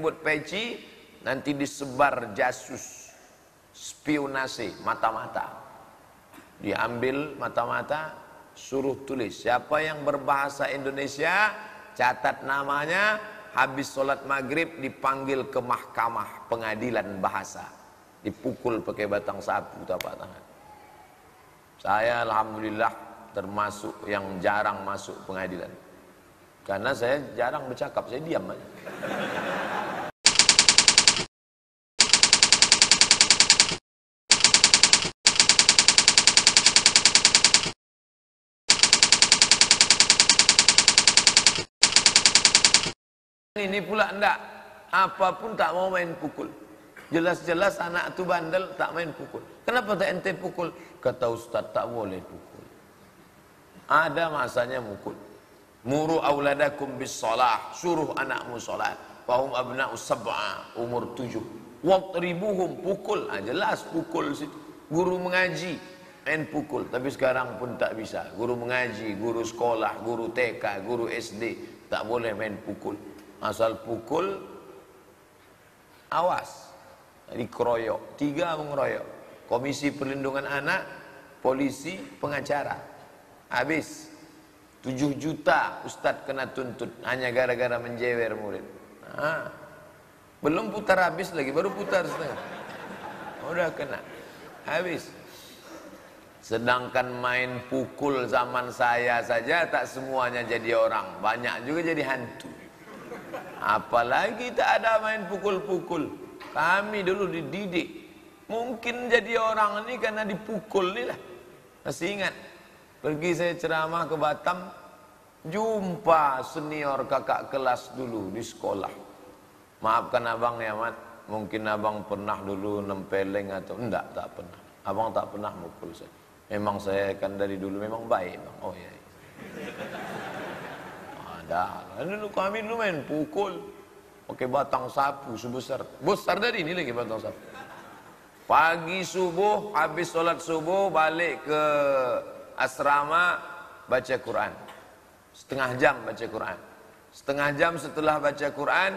buat peci nanti disebar jasus spionase mata-mata. Diambil mata-mata suruh tulis. Siapa yang berbahasa Indonesia catat namanya habis sholat maghrib dipanggil ke mahkamah pengadilan bahasa. Dipukul pakai batang sapu tapak tangan. Saya alhamdulillah termasuk yang jarang masuk pengadilan. Karena saya jarang bercakap saya diam aja Ini pula enggak. Apapun tak mau main pukul. Jelas-jelas anak tu bandel tak main pukul. Kenapa tak ente pukul? Kata ustaz tak boleh pukul. Ada masanya mukul. Muru auladakum bis salah. Suruh anakmu salat. Fahum abna'u sab'a. Umur tujuh. Wakribuhum pukul. Ah, jelas pukul situ. Guru mengaji. Main pukul. Tapi sekarang pun tak bisa. Guru mengaji, guru sekolah, guru TK, guru SD. Tak boleh main pukul. Asal pukul awas. Dikeroyok, tiga mengeroyok. Komisi Perlindungan Anak, polisi, pengacara. Habis. tujuh juta ustaz kena tuntut hanya gara-gara menjewer murid. Nah, belum putar habis lagi, baru putar setengah. Udah kena. Habis. Sedangkan main pukul zaman saya saja tak semuanya jadi orang, banyak juga jadi hantu. Apalagi tak ada main pukul-pukul. Kami dulu dididik. Mungkin jadi orang ini karena dipukul ni lah. Masih ingat? Pergi saya ceramah ke Batam. Jumpa senior kakak kelas dulu di sekolah. Maafkan abang ya mat. Mungkin abang pernah dulu nempeleng atau enggak, tak pernah. Abang tak pernah mukul saya. Memang saya kan dari dulu memang baik bang. Oh iya. Ada. Dulu kami dulu main pukul. Pakai batang sapu sebesar. Besar dari ini lagi batang sapu. Pagi subuh, habis sholat subuh, balik ke asrama, baca Quran. Setengah jam baca Quran. Setengah jam setelah baca Quran,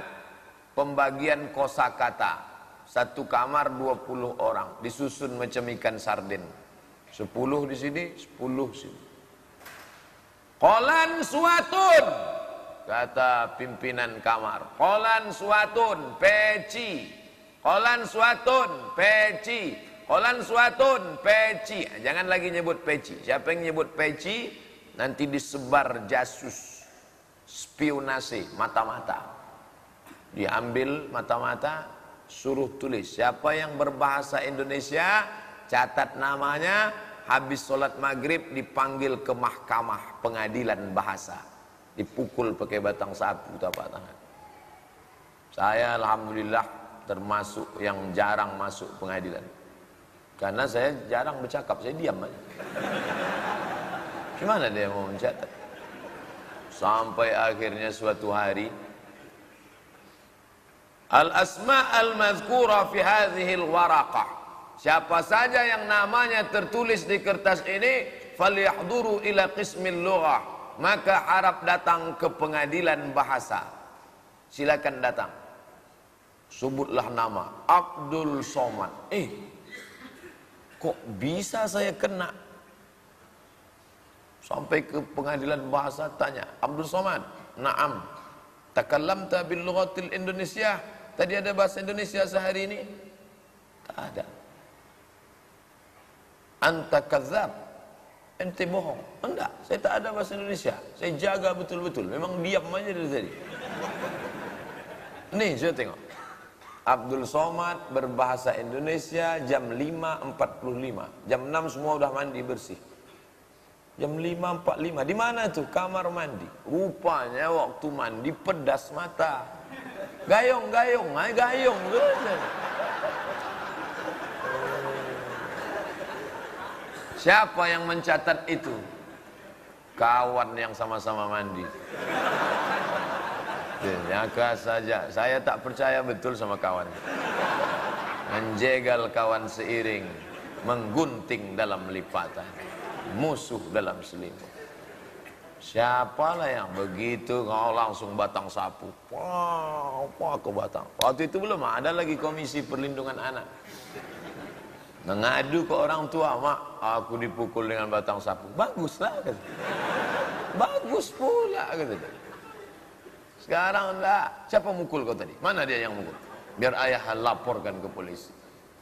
pembagian kosa kata. Satu kamar 20 orang. Disusun macam ikan sardin. 10 di sini, 10 sini. Kolan suatun kata pimpinan kamar. Kolan suatun peci. Kolan suatun peci. Kolan suatun peci. Jangan lagi nyebut peci. Siapa yang nyebut peci nanti disebar jasus spionase mata-mata. Diambil mata-mata suruh tulis. Siapa yang berbahasa Indonesia catat namanya habis sholat maghrib dipanggil ke mahkamah pengadilan bahasa dipukul pakai batang sapu tapak tangan. Saya alhamdulillah termasuk yang jarang masuk pengadilan. Karena saya jarang bercakap saya diam aja. Gimana dia mau mencatat? Sampai akhirnya suatu hari al asma al mazkura fi hadhihi al waraqah Siapa saja yang namanya tertulis di kertas ini, falyahduru ila qismil lughah. Maka harap datang ke pengadilan bahasa. Silakan datang. Sebutlah nama Abdul Somad. Eh, kok bisa saya kena? Sampai ke pengadilan bahasa tanya, Abdul Somad, naam. Takallamta bil lughatil Indonesia. Tadi ada bahasa Indonesia sehari ini? Tak ada anta kazab ente bohong. Enggak saya tak ada bahasa Indonesia. Saya jaga betul-betul. Memang diam aja dari tadi. Nih saya tengok. Abdul Somad berbahasa Indonesia jam 5.45 jam 6 semua udah mandi bersih. Jam 5.45 di mana tuh kamar mandi. Rupanya waktu mandi pedas mata. Gayung gayung. Ay gayung Siapa yang mencatat itu? Kawan yang sama-sama mandi. Nyaka saja. Saya tak percaya betul sama kawan. Menjegal kawan seiring. Menggunting dalam lipatan. Musuh dalam selimut. Siapalah yang begitu kau langsung batang sapu. Wah, apa ke batang. Waktu itu belum ada lagi komisi perlindungan anak. Mengadu ke orang tua, mak, aku dipukul dengan batang sapu. Baguslah, kata. Bagus pula, kata. Sekarang enggak. Siapa mukul kau tadi? Mana dia yang mukul? Biar ayah laporkan ke polisi.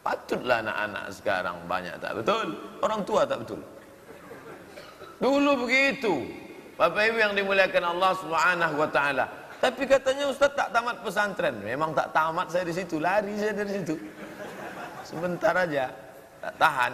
Patutlah anak-anak sekarang banyak tak betul. Orang tua tak betul. Dulu begitu. Bapak Ibu yang dimuliakan Allah Subhanahu wa taala. Tapi katanya Ustaz tak tamat pesantren. Memang tak tamat saya di situ, lari saya dari situ. Sebentar aja, tak tahan.